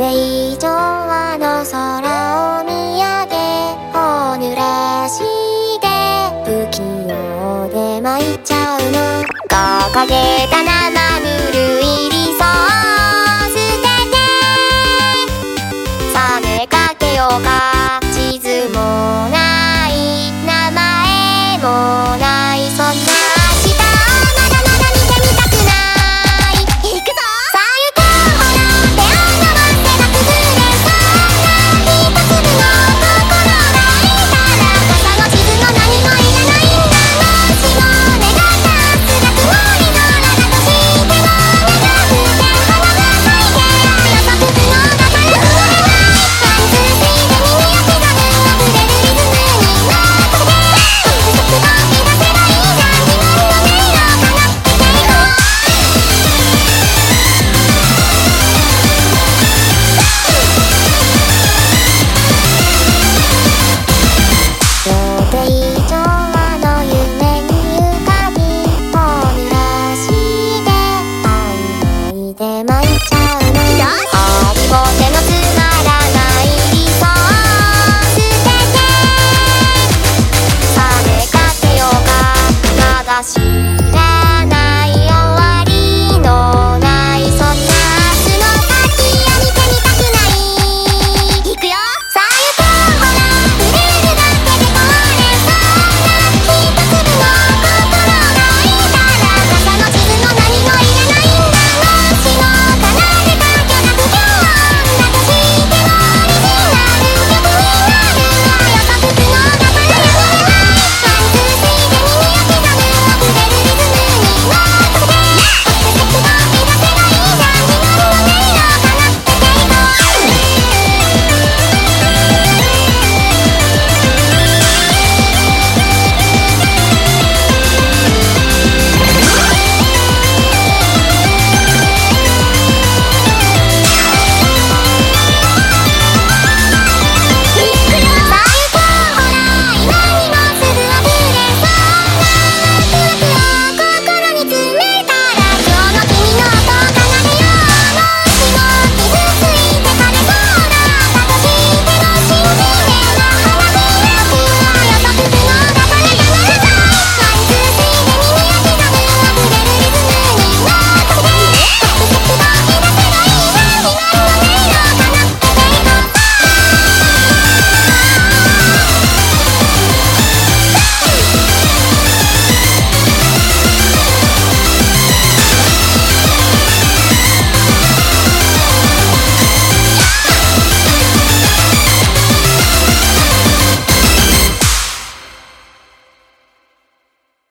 れ上あの空を見上げ頬濡らして不器用で参っちゃうの。掲げたな